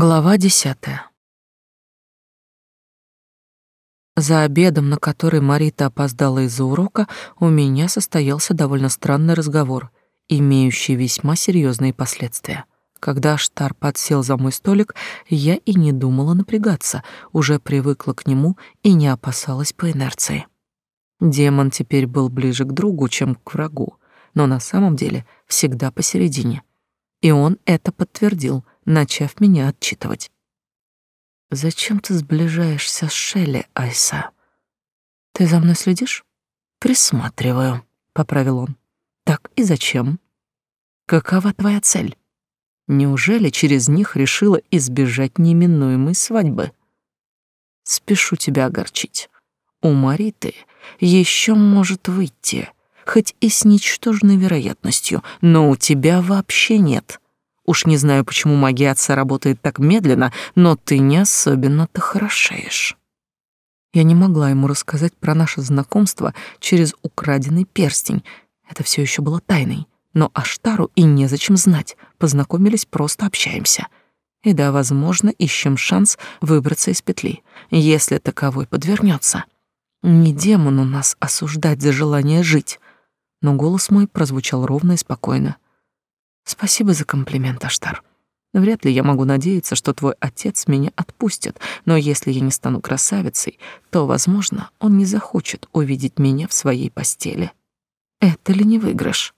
Глава десятая. За обедом, на который Марита опоздала из-за урока, у меня состоялся довольно странный разговор, имеющий весьма серьезные последствия. Когда Штар подсел за мой столик, я и не думала напрягаться, уже привыкла к нему и не опасалась по инерции. Демон теперь был ближе к другу, чем к врагу, но на самом деле всегда посередине. И он это подтвердил — начав меня отчитывать. «Зачем ты сближаешься с Шелли, Айса? Ты за мной следишь?» «Присматриваю», — поправил он. «Так и зачем? Какова твоя цель? Неужели через них решила избежать неминуемой свадьбы?» «Спешу тебя огорчить. У Мариты еще может выйти, хоть и с ничтожной вероятностью, но у тебя вообще нет». Уж не знаю, почему магия отца работает так медленно, но ты не особенно-то хорошеешь. Я не могла ему рассказать про наше знакомство через украденный перстень. Это все еще было тайной. Но Аштару и незачем знать. Познакомились, просто общаемся. И да, возможно, ищем шанс выбраться из петли, если таковой подвернется. Не демону нас осуждать за желание жить. Но голос мой прозвучал ровно и спокойно. Спасибо за комплимент, Аштар. Вряд ли я могу надеяться, что твой отец меня отпустит, но если я не стану красавицей, то, возможно, он не захочет увидеть меня в своей постели. Это ли не выигрыш?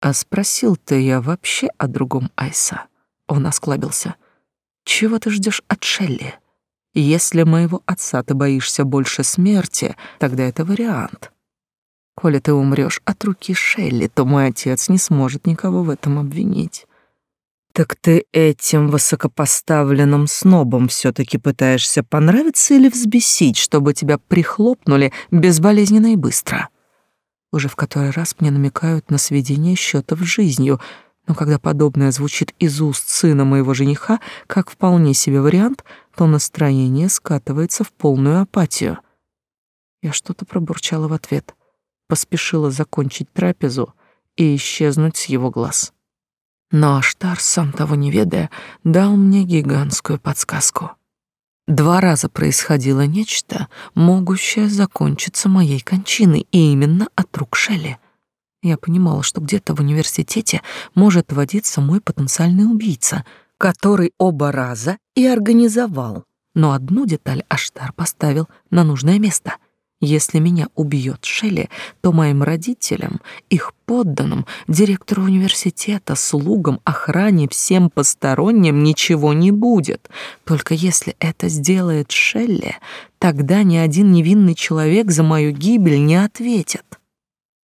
А спросил-то я вообще о другом Айса. Он осклабился. Чего ты ждешь от Шелли? Если моего отца ты боишься больше смерти, тогда это вариант. Коли ты умрёшь от руки Шелли, то мой отец не сможет никого в этом обвинить. Так ты этим высокопоставленным снобом все таки пытаешься понравиться или взбесить, чтобы тебя прихлопнули безболезненно и быстро? Уже в который раз мне намекают на сведение счетов с жизнью, но когда подобное звучит из уст сына моего жениха, как вполне себе вариант, то настроение скатывается в полную апатию. Я что-то пробурчала в ответ — поспешила закончить трапезу и исчезнуть с его глаз. Но Аштар, сам того не ведая, дал мне гигантскую подсказку. Два раза происходило нечто, могущее закончиться моей кончиной, и именно от рук Шелли. Я понимала, что где-то в университете может водиться мой потенциальный убийца, который оба раза и организовал. Но одну деталь Аштар поставил на нужное место — если меня убьет Шелли, то моим родителям, их подданным, директору университета, слугам, охране, всем посторонним ничего не будет. Только если это сделает Шелли, тогда ни один невинный человек за мою гибель не ответит.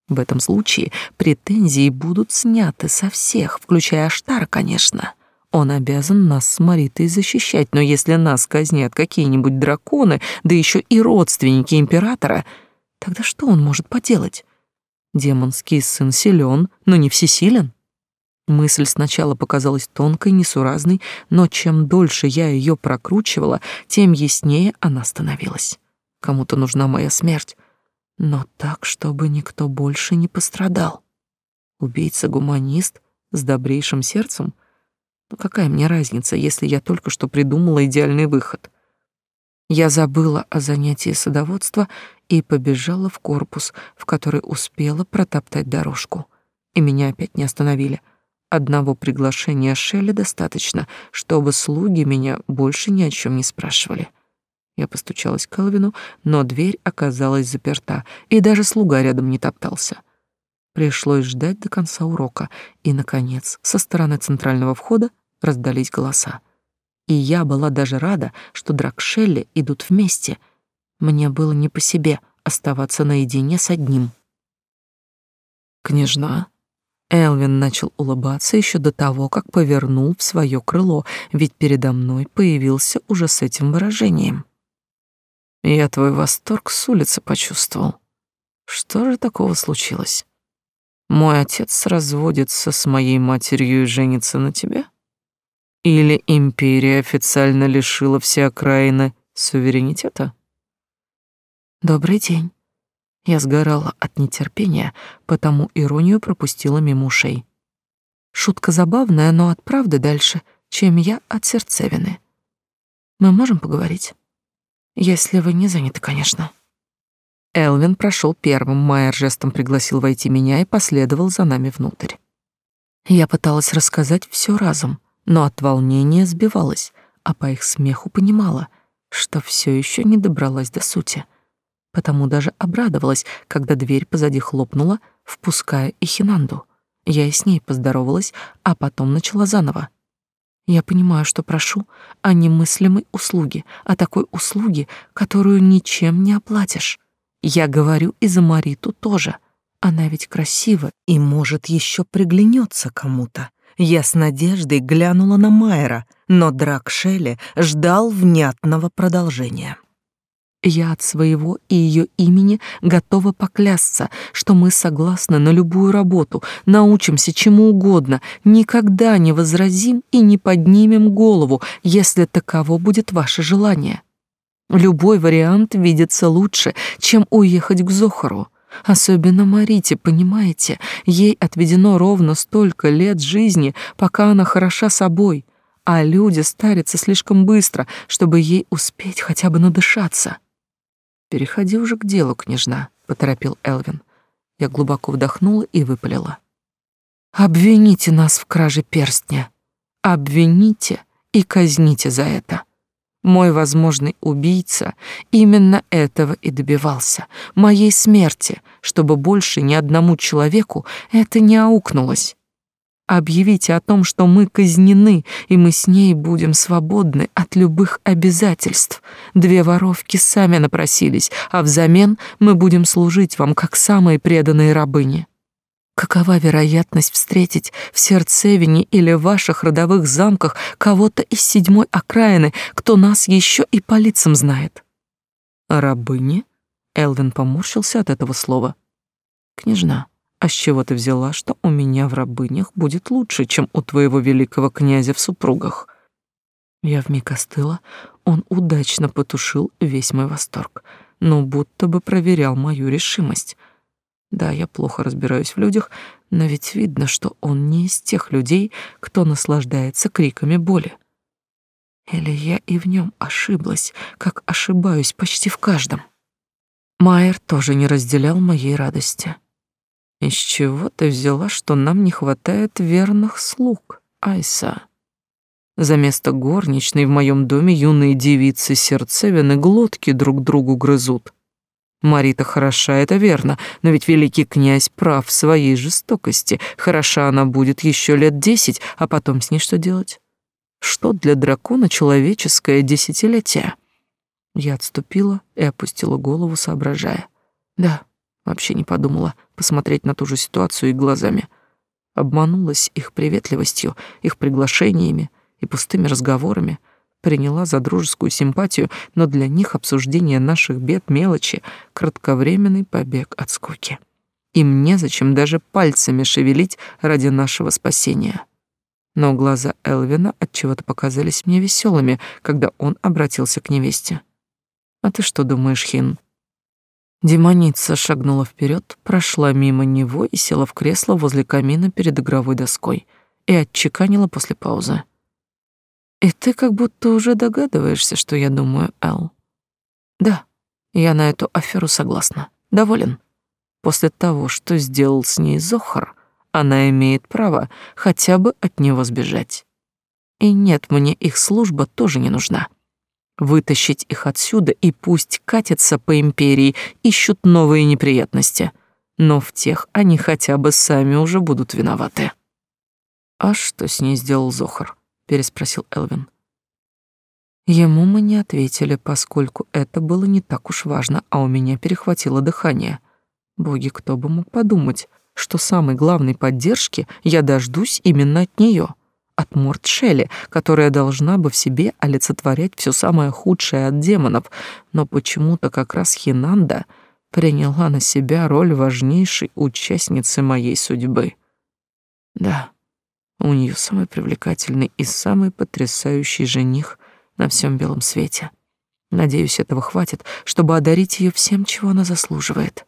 В этом случае претензии будут сняты со всех, включая Аштара, конечно. Он обязан нас с Маритой защищать, но если нас казнят какие-нибудь драконы, да еще и родственники императора, тогда что он может поделать? Демонский сын силен, но не всесилен. Мысль сначала показалась тонкой, несуразной, но чем дольше я ее прокручивала, тем яснее она становилась. Кому-то нужна моя смерть, но так, чтобы никто больше не пострадал. Убийца-гуманист с добрейшим сердцем — ну какая мне разница, если я только что придумала идеальный выход? Я забыла о занятии садоводства и побежала в корпус, в который успела протоптать дорожку. И меня опять не остановили. Одного приглашения Шелли достаточно, чтобы слуги меня больше ни о чем не спрашивали. Я постучалась к Элвину, но дверь оказалась заперта, и даже слуга рядом не топтался. Пришлось ждать до конца урока, и, наконец, со стороны центрального входа раздались голоса. И я была даже рада, что Дракшелли идут вместе. Мне было не по себе оставаться наедине с одним. «Княжна?» Элвин начал улыбаться еще до того, как повернул в свое крыло, ведь передо мной появился уже с этим выражением. «Я твой восторг с улицы почувствовал. Что же такого случилось? Мой отец разводится с моей матерью и женится на тебе?» Или империя официально лишила все окраины суверенитета? Добрый день. Я сгорала от нетерпения, потому иронию пропустила мимо ушей. Шутка забавная, но от правды дальше чем я от сердцевины. Мы можем поговорить? Если вы не заняты, конечно. Элвин прошел первым, Майер жестом пригласил войти меня и последовал за нами внутрь. Я пыталась рассказать все разом, но от волнения сбивалась, а по их смеху понимала, что все еще не добралась до сути. Потому даже обрадовалась, когда дверь позади хлопнула, впуская и Хинанду. Я и с ней поздоровалась, а потом начала заново. Я понимаю, что прошу о немыслимой услуге, о такой услуге, которую ничем не оплатишь. Я говорю и за Мариту тоже. Она ведь красива и, может, еще приглянется кому-то. Я с надеждой глянула на Майера, но Драк Шелли ждал внятного продолжения. Я от своего и ее имени готова поклясться, что мы согласны на любую работу, научимся чему угодно, никогда не возразим и не поднимем голову, если таково будет ваше желание. Любой вариант видится лучше, чем уехать к Зохару. Особенно Марите, понимаете, ей отведено ровно столько лет жизни, пока она хороша собой, а люди старятся слишком быстро, чтобы ей успеть хотя бы надышаться. «Переходи уже к делу, княжна», — поторопил Элвин. Я глубоко вдохнула и выпалила. «Обвините нас в краже перстня. Обвините и казните за это. Мой возможный убийца именно этого и добивался, моей смерти, чтобы больше ни одному человеку это не аукнулось. Объявите о том, что мы казнены, и мы с ней будем свободны от любых обязательств. Две воровки сами напросились, а взамен мы будем служить вам как самые преданные рабыни. Какова вероятность встретить в Сердцевине или в ваших родовых замках кого-то из седьмой окраины, кто нас еще и по лицам знает? Рабыни? Элвин поморщился от этого слова. Княжна, а с чего ты взяла, что у меня в рабынях будет лучше, чем у твоего великого князя в супругах? Я вмиг остыла, он удачно потушил весь мой восторг, но будто бы проверял мою решимость. Да, я плохо разбираюсь в людях, но ведь видно, что он не из тех людей, кто наслаждается криками боли. Или я и в нем ошиблась, как ошибаюсь почти в каждом. Майер тоже не разделял моей радости. Из чего ты взяла, что нам не хватает верных слуг, Айса? За место горничной в моем доме юные девицы сердцевины глотки друг другу грызут. Марита хороша, это верно, но ведь великий князь прав в своей жестокости. Хороша она будет еще лет десять, а потом с ней что делать? Что для дракона человеческое десятилетие? Я отступила и опустила голову, соображая. Да, Вообще не подумала посмотреть на ту же ситуацию и глазами. Обманулась их приветливостью, их приглашениями и пустыми разговорами. Приняла за дружескую симпатию, но для них обсуждение наших бед мелочи — кратковременный побег от скуки. Им незачем даже пальцами шевелить ради нашего спасения. Но глаза Элвина отчего-то показались мне веселыми, когда он обратился к невесте. «А ты что думаешь, Хин?» Демоница шагнула вперед, прошла мимо него и села в кресло возле камина перед игровой доской и отчеканила после паузы. «И ты как будто уже догадываешься, что я думаю, Эл?» «Да, я на эту аферу согласна. Доволен. После того, что сделал с ней Зохар, она имеет право хотя бы от него сбежать. И нет, мне их служба тоже не нужна» вытащить их отсюда и пусть катятся по империи, ищут новые неприятности. Но в тех они хотя бы сами уже будут виноваты. «А что с ней сделал Зохар?» — переспросил Элвин. Ему мы не ответили, поскольку это было не так уж важно, а у меня перехватило дыхание. Боги, кто бы мог подумать, что самой главной поддержки я дождусь именно от нее от Мортшелли, которая должна бы в себе олицетворять все самое худшее от демонов, но почему-то как раз Хинанда приняла на себя роль важнейшей участницы моей судьбы. Да, у нее самый привлекательный и самый потрясающий жених на всем белом свете. Надеюсь, этого хватит, чтобы одарить ее всем, чего она заслуживает.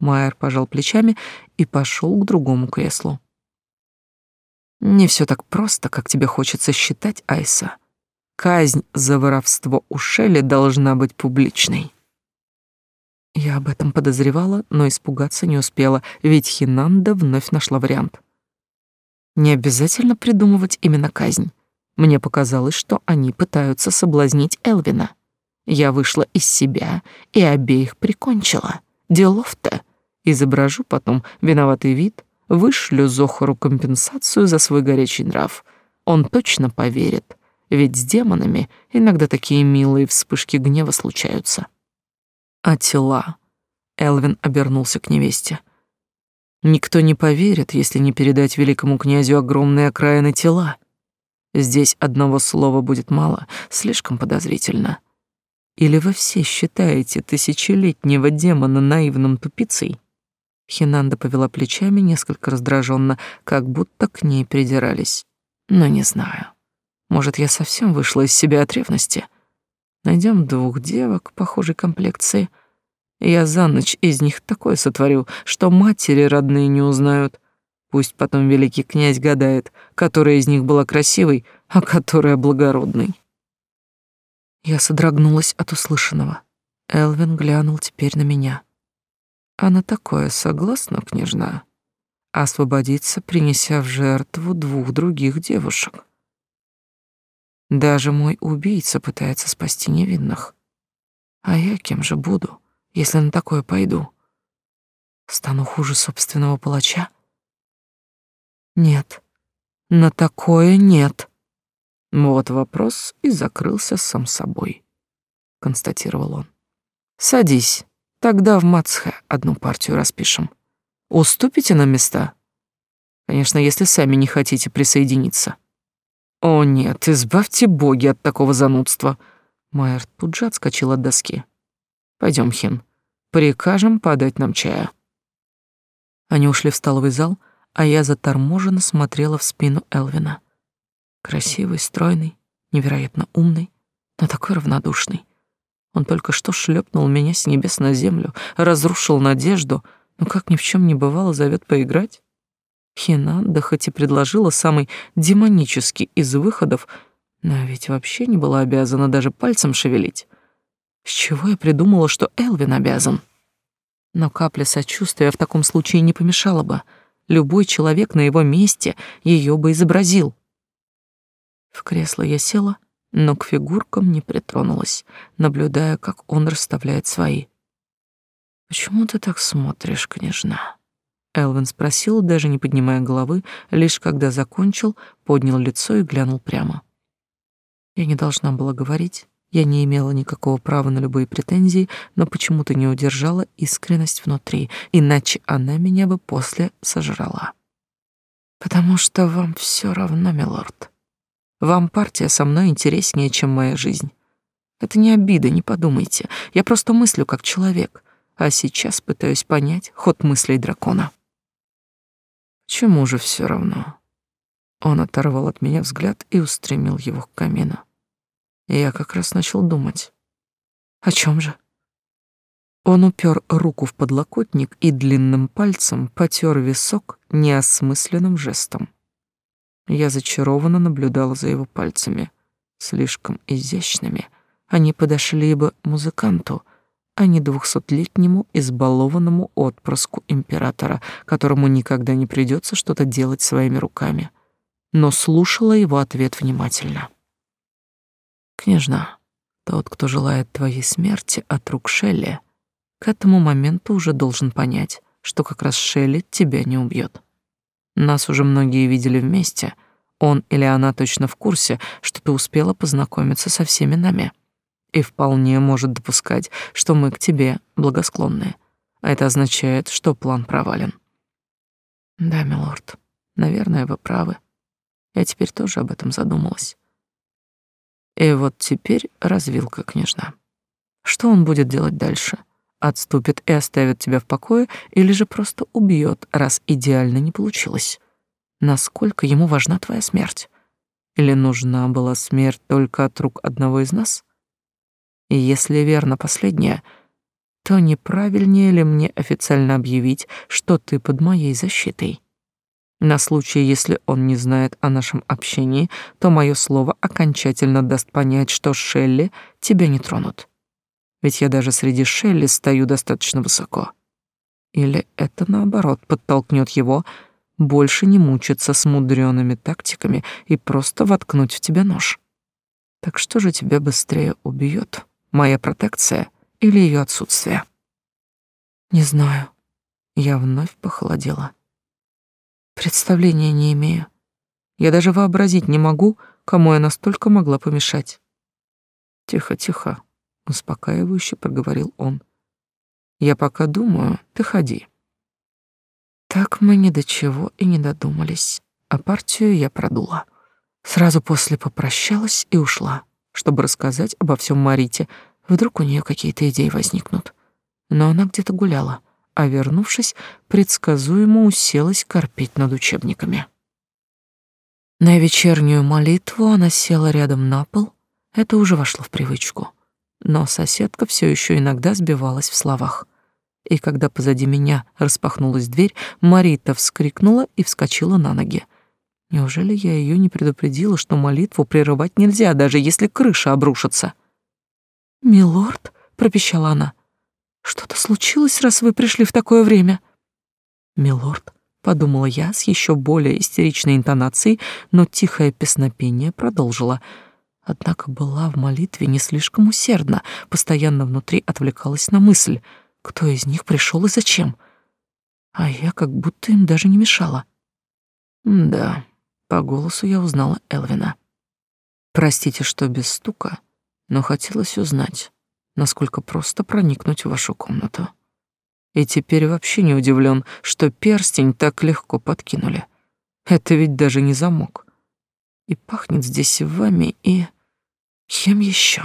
Майер пожал плечами и пошел к другому креслу. Не все так просто, как тебе хочется считать, Айса. Казнь за воровство у Шелли должна быть публичной. Я об этом подозревала, но испугаться не успела, ведь Хинанда вновь нашла вариант. Не обязательно придумывать именно казнь. Мне показалось, что они пытаются соблазнить Элвина. Я вышла из себя и обеих прикончила. Делов-то. Изображу потом виноватый вид, вышлю Зохару компенсацию за свой горячий нрав. Он точно поверит, ведь с демонами иногда такие милые вспышки гнева случаются. А тела? Элвин обернулся к невесте. Никто не поверит, если не передать великому князю огромные окраины тела. Здесь одного слова будет мало, слишком подозрительно. Или вы все считаете тысячелетнего демона наивным тупицей? Хинанда повела плечами несколько раздраженно, как будто к ней придирались. Но не знаю. Может, я совсем вышла из себя от ревности? Найдем двух девок похожей комплекции. Я за ночь из них такое сотворю, что матери родные не узнают. Пусть потом великий князь гадает, которая из них была красивой, а которая благородной. Я содрогнулась от услышанного. Элвин глянул теперь на меня. А на такое согласна, княжна? Освободиться, принеся в жертву двух других девушек. Даже мой убийца пытается спасти невинных. А я кем же буду, если на такое пойду? Стану хуже собственного палача? Нет, на такое нет. Вот вопрос и закрылся сам собой, констатировал он. Садись, тогда в Мацхе одну партию распишем. Уступите нам места? Конечно, если сами не хотите присоединиться. О нет, избавьте боги от такого занудства. Майер тут же отскочил от доски. Пойдем, Хин, прикажем подать нам чая. Они ушли в столовый зал, а я заторможенно смотрела в спину Элвина. Красивый, стройный, невероятно умный, но такой равнодушный. Он только что шлепнул меня с небес на землю, разрушил надежду, но как ни в чем не бывало зовет поиграть. Хинанда хоть и предложила самый демонический из выходов, но ведь вообще не была обязана даже пальцем шевелить. С чего я придумала, что Элвин обязан? Но капля сочувствия в таком случае не помешала бы — Любой человек на его месте ее бы изобразил. В кресло я села, но к фигуркам не притронулась, наблюдая, как он расставляет свои. «Почему ты так смотришь, княжна?» Элвин спросил, даже не поднимая головы, лишь когда закончил, поднял лицо и глянул прямо. Я не должна была говорить, я не имела никакого права на любые претензии, но почему-то не удержала искренность внутри, иначе она меня бы после сожрала. Потому что вам все равно, милорд. Вам партия со мной интереснее, чем моя жизнь. Это не обида, не подумайте. Я просто мыслю как человек, а сейчас пытаюсь понять ход мыслей дракона. Чему же все равно? Он оторвал от меня взгляд и устремил его к камину. Я как раз начал думать. О чем же? Он упер руку в подлокотник и длинным пальцем потер висок неосмысленным жестом. Я зачарованно наблюдала за его пальцами, слишком изящными. Они подошли бы музыканту, а не двухсотлетнему избалованному отпрыску императора, которому никогда не придется что-то делать своими руками. Но слушала его ответ внимательно. Княжна, тот, кто желает твоей смерти от рук Шелли, к этому моменту уже должен понять, что как раз Шелли тебя не убьет. Нас уже многие видели вместе. Он или она точно в курсе, что ты успела познакомиться со всеми нами. И вполне может допускать, что мы к тебе благосклонны. А это означает, что план провален. Да, милорд, наверное, вы правы. Я теперь тоже об этом задумалась. И вот теперь развилка, княжна. Что он будет делать дальше? Отступит и оставит тебя в покое или же просто убьет, раз идеально не получилось? Насколько ему важна твоя смерть? Или нужна была смерть только от рук одного из нас? И если верно последнее, то неправильнее ли мне официально объявить, что ты под моей защитой? На случай, если он не знает о нашем общении, то мое слово окончательно даст понять, что Шелли тебя не тронут. Ведь я даже среди Шелли стою достаточно высоко. Или это, наоборот, подтолкнет его больше не мучиться с мудреными тактиками и просто воткнуть в тебя нож. Так что же тебя быстрее убьет, моя протекция или ее отсутствие? Не знаю. Я вновь похолодела. Представления не имею. Я даже вообразить не могу, кому я настолько могла помешать. Тихо, тихо, успокаивающе проговорил он. Я пока думаю, ты ходи. Так мы ни до чего и не додумались, а партию я продула. Сразу после попрощалась и ушла, чтобы рассказать обо всем Марите. Вдруг у нее какие-то идеи возникнут. Но она где-то гуляла а вернувшись, предсказуемо уселась корпеть над учебниками. На вечернюю молитву она села рядом на пол, это уже вошло в привычку. Но соседка все еще иногда сбивалась в словах. И когда позади меня распахнулась дверь, Марита вскрикнула и вскочила на ноги. Неужели я ее не предупредила, что молитву прерывать нельзя, даже если крыша обрушится? «Милорд», — пропищала она, что-то случилось, раз вы пришли в такое время? Милорд, подумала я с еще более истеричной интонацией, но тихое песнопение продолжила. Однако была в молитве не слишком усердна, постоянно внутри отвлекалась на мысль, кто из них пришел и зачем. А я как будто им даже не мешала. Да, по голосу я узнала Элвина. Простите, что без стука, но хотелось узнать, насколько просто проникнуть в вашу комнату. И теперь вообще не удивлен, что перстень так легко подкинули. Это ведь даже не замок. И пахнет здесь вами, и... Кем еще?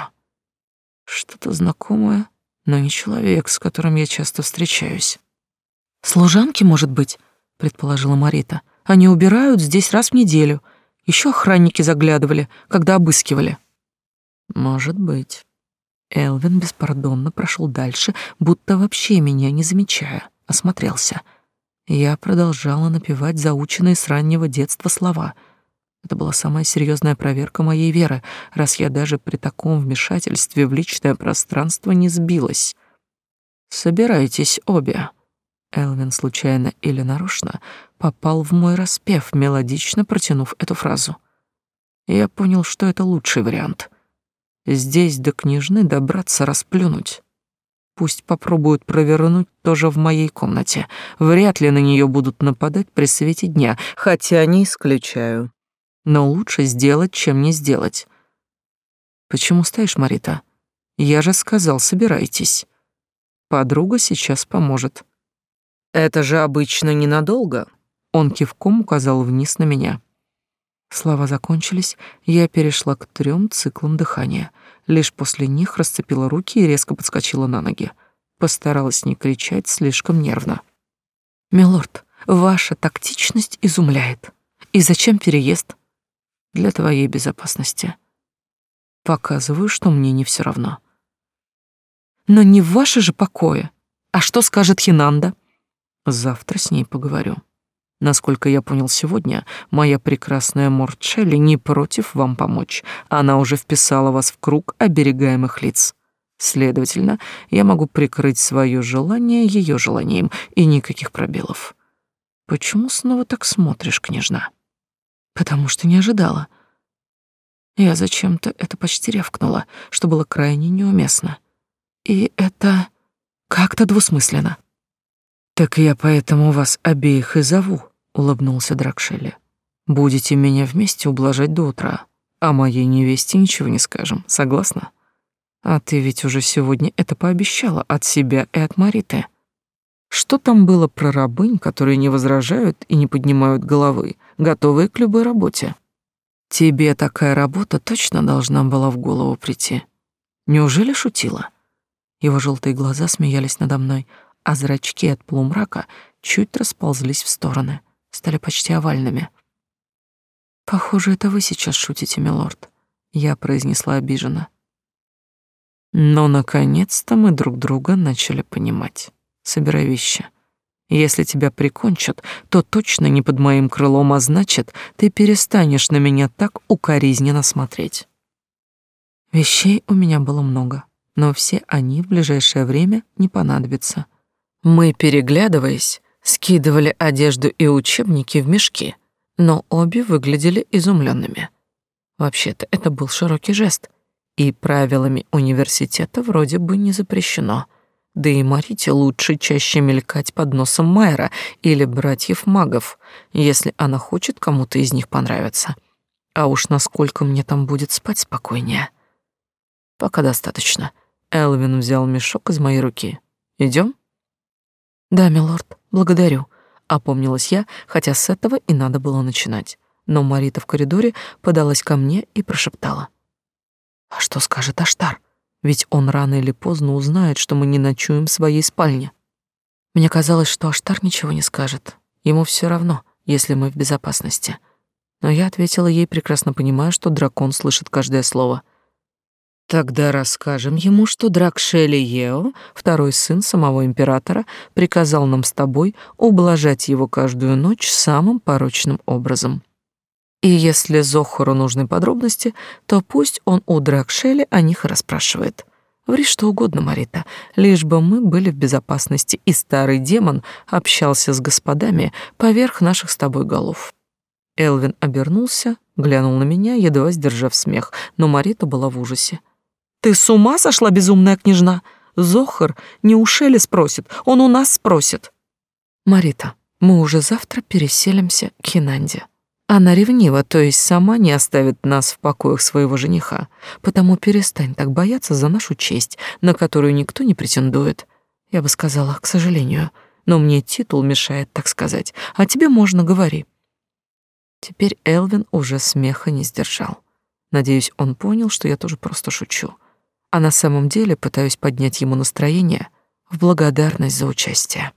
Что-то знакомое, но не человек, с которым я часто встречаюсь. «Служанки, может быть?» — предположила Марита. «Они убирают здесь раз в неделю. Еще охранники заглядывали, когда обыскивали». «Может быть». Элвин беспардонно прошел дальше, будто вообще меня не замечая, осмотрелся. Я продолжала напевать заученные с раннего детства слова. Это была самая серьезная проверка моей веры, раз я даже при таком вмешательстве в личное пространство не сбилась. «Собирайтесь обе». Элвин случайно или нарочно попал в мой распев, мелодично протянув эту фразу. Я понял, что это лучший вариант — Здесь до княжны добраться расплюнуть. Пусть попробуют провернуть тоже в моей комнате. Вряд ли на нее будут нападать при свете дня, хотя не исключаю. Но лучше сделать, чем не сделать. Почему стоишь, Марита? Я же сказал, собирайтесь. Подруга сейчас поможет. Это же обычно ненадолго. Он кивком указал вниз на меня. Слова закончились, я перешла к трем циклам дыхания. Лишь после них расцепила руки и резко подскочила на ноги. Постаралась не кричать слишком нервно. «Милорд, ваша тактичность изумляет. И зачем переезд?» «Для твоей безопасности». Показываю, что мне не все равно. «Но не в ваше же покое. А что скажет Хинанда?» «Завтра с ней поговорю». Насколько я понял сегодня, моя прекрасная Морчелли не против вам помочь. Она уже вписала вас в круг оберегаемых лиц. Следовательно, я могу прикрыть свое желание ее желанием, и никаких пробелов. Почему снова так смотришь, княжна? Потому что не ожидала. Я зачем-то это почти рявкнула, что было крайне неуместно. И это как-то двусмысленно. Так я поэтому вас обеих и зову, улыбнулся Дракшелли. Будете меня вместе ублажать до утра, а моей невесте ничего не скажем. Согласна? А ты ведь уже сегодня это пообещала от себя и от Мариты. Что там было про рабынь, которые не возражают и не поднимают головы, готовые к любой работе? Тебе такая работа точно должна была в голову прийти. Неужели шутила? Его желтые глаза смеялись надо мной, а зрачки от полумрака чуть расползлись в стороны стали почти овальными. «Похоже, это вы сейчас шутите, милорд», — я произнесла обиженно. Но, наконец-то, мы друг друга начали понимать. Собирай вещи. Если тебя прикончат, то точно не под моим крылом, а значит, ты перестанешь на меня так укоризненно смотреть. Вещей у меня было много, но все они в ближайшее время не понадобятся. Мы, переглядываясь, скидывали одежду и учебники в мешки, но обе выглядели изумленными. Вообще-то это был широкий жест, и правилами университета вроде бы не запрещено — да и Марите лучше чаще мелькать под носом Майера или братьев-магов, если она хочет кому-то из них понравиться. А уж насколько мне там будет спать спокойнее. Пока достаточно. Элвин взял мешок из моей руки. Идем? Да, милорд, благодарю. Опомнилась я, хотя с этого и надо было начинать. Но Марита в коридоре подалась ко мне и прошептала. «А что скажет Аштар?» ведь он рано или поздно узнает, что мы не ночуем в своей спальне. Мне казалось, что Аштар ничего не скажет. Ему все равно, если мы в безопасности. Но я ответила ей, прекрасно понимая, что дракон слышит каждое слово. Тогда расскажем ему, что Дракшели Ео, второй сын самого императора, приказал нам с тобой ублажать его каждую ночь самым порочным образом. И если Зохору нужны подробности, то пусть он у Дракшели о них расспрашивает. Ври что угодно, Марита, лишь бы мы были в безопасности, и старый демон общался с господами поверх наших с тобой голов. Элвин обернулся, глянул на меня, едва сдержав смех, но Марита была в ужасе. «Ты с ума сошла, безумная княжна? Зохар не у Шели спросит, он у нас спросит». «Марита, мы уже завтра переселимся к Хинанде. Она ревнива, то есть сама не оставит нас в покоях своего жениха. Потому перестань так бояться за нашу честь, на которую никто не претендует. Я бы сказала, к сожалению, но мне титул мешает, так сказать, а тебе можно говори. Теперь Элвин уже смеха не сдержал. Надеюсь, он понял, что я тоже просто шучу. А на самом деле пытаюсь поднять ему настроение в благодарность за участие.